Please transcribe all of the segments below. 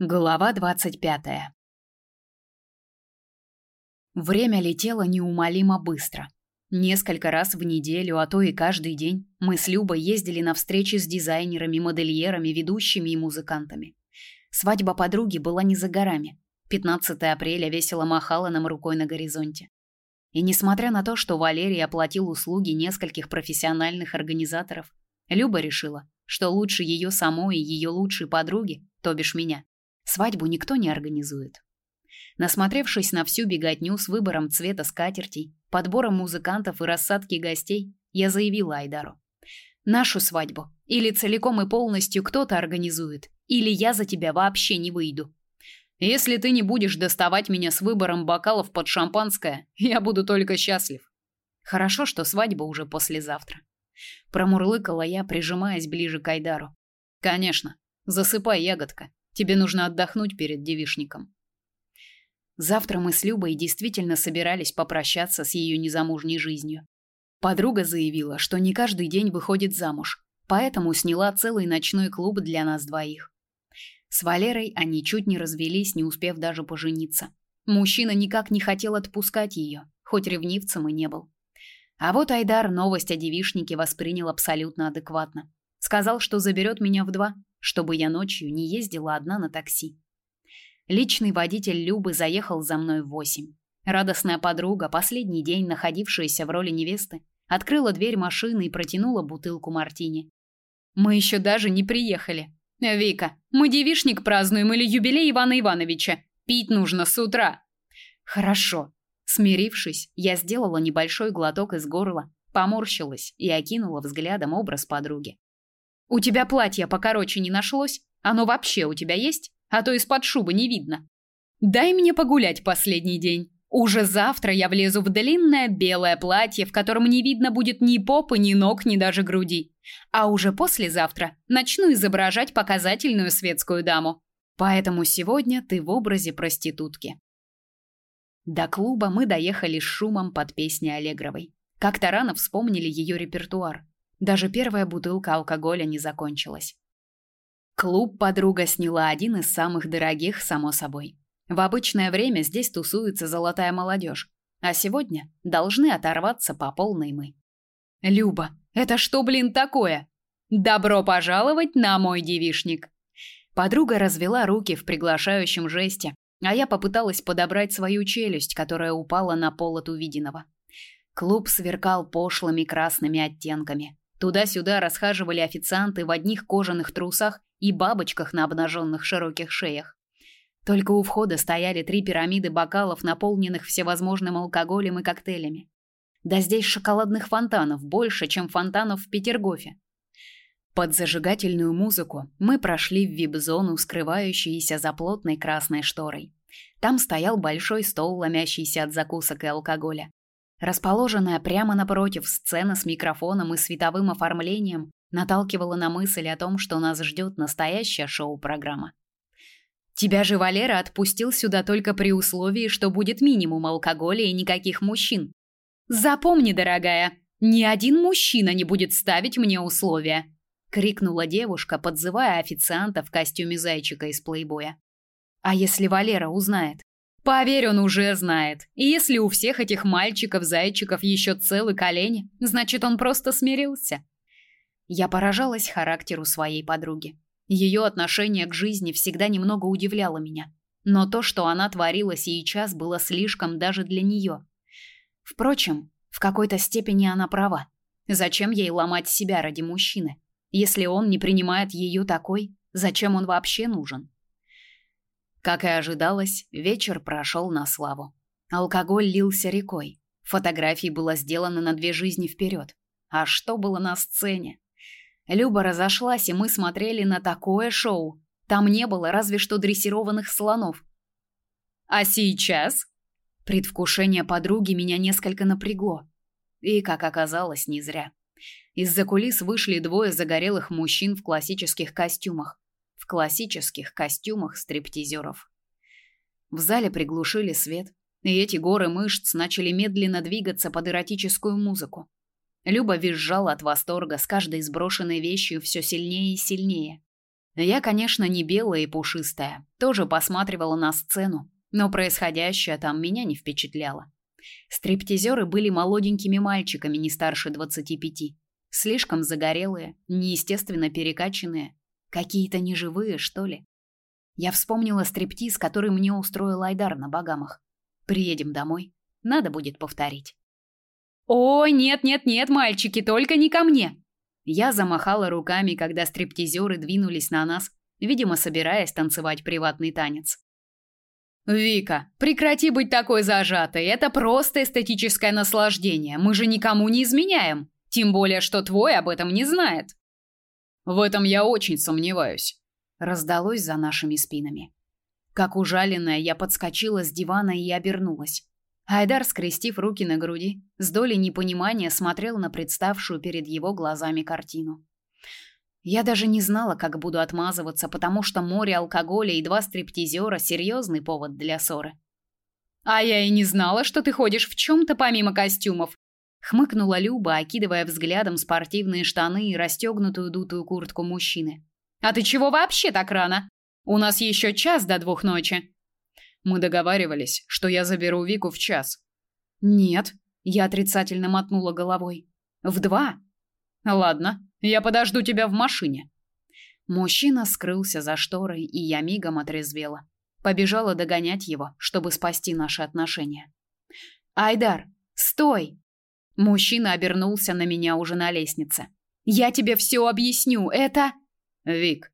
Глава 25. Время летело неумолимо быстро. Несколько раз в неделю, а то и каждый день мы с Любой ездили на встречи с дизайнерами, модельерами, ведущими и музыкантами. Свадьба подруги была не за горами. 15 апреля весело махала нам рукой на горизонте. И несмотря на то, что Валерий оплатил услуги нескольких профессиональных организаторов, Люба решила, что лучше ее самой и ее лучшей подруги, то бишь меня, Свадьбу никто не организует. Насмотревшись на всю беготню с выбором цвета скатертей, подбором музыкантов и рассадки гостей, я заявила Айдару: "Нашу свадьбу или целиком и полностью кто-то организует, или я за тебя вообще не выйду. Если ты не будешь доставать меня с выбором бокалов под шампанское, я буду только счастлив". Хорошо, что свадьба уже послезавтра. Промурлыкала я, прижимаясь ближе к Айдару. Конечно. Засыпай, ягодка. Тебе нужно отдохнуть перед девишником. Завтра мы с Любой действительно собирались попрощаться с ее незамужней жизнью. Подруга заявила, что не каждый день выходит замуж, поэтому сняла целый ночной клуб для нас двоих. С Валерой они чуть не развелись, не успев даже пожениться. Мужчина никак не хотел отпускать ее, хоть ревнивцем и не был. А вот Айдар новость о девишнике воспринял абсолютно адекватно. Сказал, что заберет меня в два, чтобы я ночью не ездила одна на такси. Личный водитель Любы заехал за мной в восемь. Радостная подруга, последний день находившаяся в роли невесты, открыла дверь машины и протянула бутылку мартини. Мы еще даже не приехали. Вика, мы девишник празднуем или юбилей Ивана Ивановича. Пить нужно с утра. Хорошо. Смирившись, я сделала небольшой глоток из горла, поморщилась и окинула взглядом образ подруги. У тебя платья покороче не нашлось? Оно вообще у тебя есть? А то из-под шубы не видно. Дай мне погулять последний день. Уже завтра я влезу в длинное белое платье, в котором не видно будет ни попы, ни ног, ни даже груди. А уже послезавтра начну изображать показательную светскую даму. Поэтому сегодня ты в образе проститутки. До клуба мы доехали с шумом под песни Аллегровой. Как-то рано вспомнили ее репертуар. Даже первая бутылка алкоголя не закончилась. Клуб подруга сняла один из самых дорогих, само собой. В обычное время здесь тусуется золотая молодежь, а сегодня должны оторваться по полной мы. Люба, это что, блин, такое? Добро пожаловать на мой девишник. Подруга развела руки в приглашающем жесте, а я попыталась подобрать свою челюсть, которая упала на пол от увиденного. Клуб сверкал пошлыми красными оттенками. Туда-сюда расхаживали официанты в одних кожаных трусах и бабочках на обнаженных широких шеях. Только у входа стояли три пирамиды бокалов, наполненных всевозможным алкоголем и коктейлями. Да здесь шоколадных фонтанов больше, чем фонтанов в Петергофе. Под зажигательную музыку мы прошли в вип-зону, скрывающуюся за плотной красной шторой. Там стоял большой стол, ломящийся от закусок и алкоголя. Расположенная прямо напротив сцена с микрофоном и световым оформлением наталкивала на мысль о том, что нас ждет настоящая шоу-программа. Тебя же Валера отпустил сюда только при условии, что будет минимум алкоголя и никаких мужчин. Запомни, дорогая, ни один мужчина не будет ставить мне условия, крикнула девушка, подзывая официанта в костюме зайчика из плейбоя. А если Валера узнает? Поверь, он уже знает. И если у всех этих мальчиков-зайчиков еще целы колени, значит, он просто смирился. Я поражалась характеру своей подруги. Ее отношение к жизни всегда немного удивляло меня. Но то, что она творила сейчас, было слишком даже для нее. Впрочем, в какой-то степени она права. Зачем ей ломать себя ради мужчины? Если он не принимает ее такой, зачем он вообще нужен? Как и ожидалось, вечер прошел на славу. Алкоголь лился рекой. Фотографий было сделано на две жизни вперед. А что было на сцене? Люба разошлась, и мы смотрели на такое шоу. Там не было разве что дрессированных слонов. А сейчас предвкушение подруги меня несколько напрягло. И, как оказалось, не зря. Из-за кулис вышли двое загорелых мужчин в классических костюмах классических костюмах стриптизеров. В зале приглушили свет, и эти горы мышц начали медленно двигаться под эротическую музыку. Люба визжала от восторга с каждой сброшенной вещью все сильнее и сильнее. Я, конечно, не белая и пушистая, тоже посматривала на сцену, но происходящее там меня не впечатляло. Стриптизеры были молоденькими мальчиками не старше 25. Слишком загорелые, неестественно перекачанные, какие-то неживые, что ли. Я вспомнила стриптиз, который мне устроил Айдар на Багамах. Приедем домой, надо будет повторить. «О, нет-нет-нет, мальчики, только не ко мне!» Я замахала руками, когда стриптизеры двинулись на нас, видимо, собираясь танцевать приватный танец. Вика, прекрати быть такой зажатой. Это просто эстетическое наслаждение. Мы же никому не изменяем, тем более что твой об этом не знает. В этом я очень сомневаюсь. Раздалось за нашими спинами. Как ужаленная, я подскочила с дивана и обернулась. Айдар, скрестив руки на груди, с долей непонимания смотрел на представшую перед его глазами картину. Я даже не знала, как буду отмазываться, потому что море алкоголя и два стриптизера – серьезный повод для ссоры. «А я и не знала, что ты ходишь в чем-то помимо костюмов», – хмыкнула Люба, окидывая взглядом спортивные штаны и расстегнутую дутую куртку мужчины. «А ты чего вообще так рано? У нас еще час до двух ночи». Мы договаривались, что я заберу Вику в час. «Нет», – я отрицательно мотнула головой. «В два». «Ладно, я подожду тебя в машине. Мужчина скрылся за шторой, и я мигом отрезвела. Побежала догонять его, чтобы спасти наши отношения. Айдар, стой. Мужчина обернулся на меня уже на лестнице. Я тебе все объясню. Это Вик.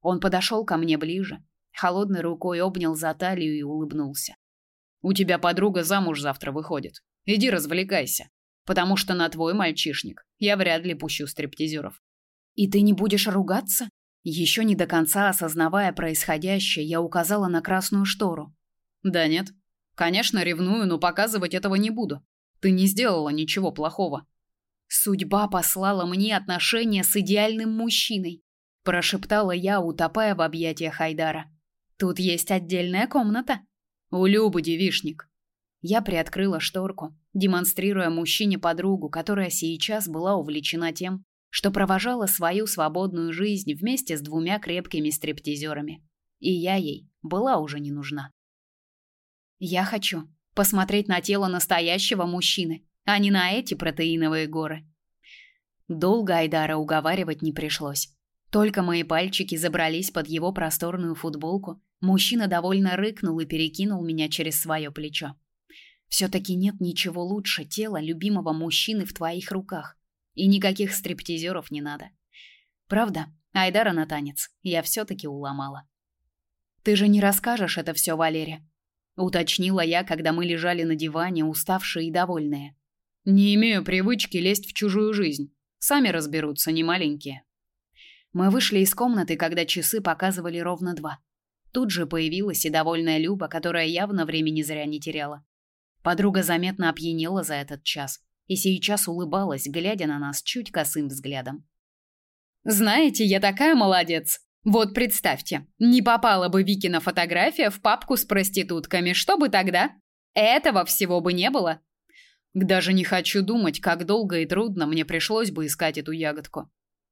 Он подошел ко мне ближе, холодной рукой обнял за талию и улыбнулся. У тебя подруга замуж завтра выходит. Иди развлекайся потому что на твой мальчишник я вряд ли пущу стриптизеров. И ты не будешь ругаться? Еще не до конца осознавая происходящее, я указала на красную штору. Да нет. Конечно, ревную, но показывать этого не буду. Ты не сделала ничего плохого. Судьба послала мне отношения с идеальным мужчиной, прошептала я, утопая в объятиях Хайдара. Тут есть отдельная комната. У Любы девишник. Я приоткрыла шторку, демонстрируя мужчине подругу, которая сейчас была увлечена тем, что провожала свою свободную жизнь вместе с двумя крепкими стриптизерами. И я ей была уже не нужна. Я хочу посмотреть на тело настоящего мужчины, а не на эти протеиновые горы. Долго Айдара уговаривать не пришлось. Только мои пальчики забрались под его просторную футболку, мужчина довольно рыкнул и перекинул меня через свое плечо. Все-таки нет ничего лучше тела любимого мужчины в твоих руках. И никаких стриптизеров не надо. Правда, Айдара на танец я все-таки уломала. Ты же не расскажешь это все Валере? Уточнила я, когда мы лежали на диване, уставшие и довольные. Не имею привычки лезть в чужую жизнь. Сами разберутся, не маленькие. Мы вышли из комнаты, когда часы показывали ровно два. Тут же появилась и довольная Люба, которая явно времени зря не теряла. Подруга заметно опьянела за этот час и сейчас улыбалась, глядя на нас чуть косым взглядом. Знаете, я такая молодец. Вот представьте, не попала бы Викина фотография в папку с проститутками, что бы тогда? Этого всего бы не было. Даже не хочу думать, как долго и трудно мне пришлось бы искать эту ягодку.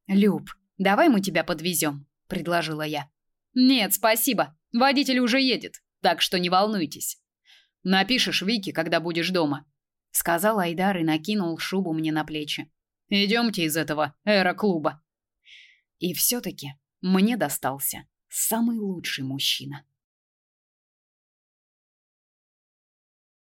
Люб, давай мы тебя подвезем», — предложила я. Нет, спасибо. Водитель уже едет, так что не волнуйтесь. Напишешь Вике, когда будешь дома, сказал Айдар и накинул шубу мне на плечи. Идемте из этого эра-клуба. И все таки мне достался самый лучший мужчина.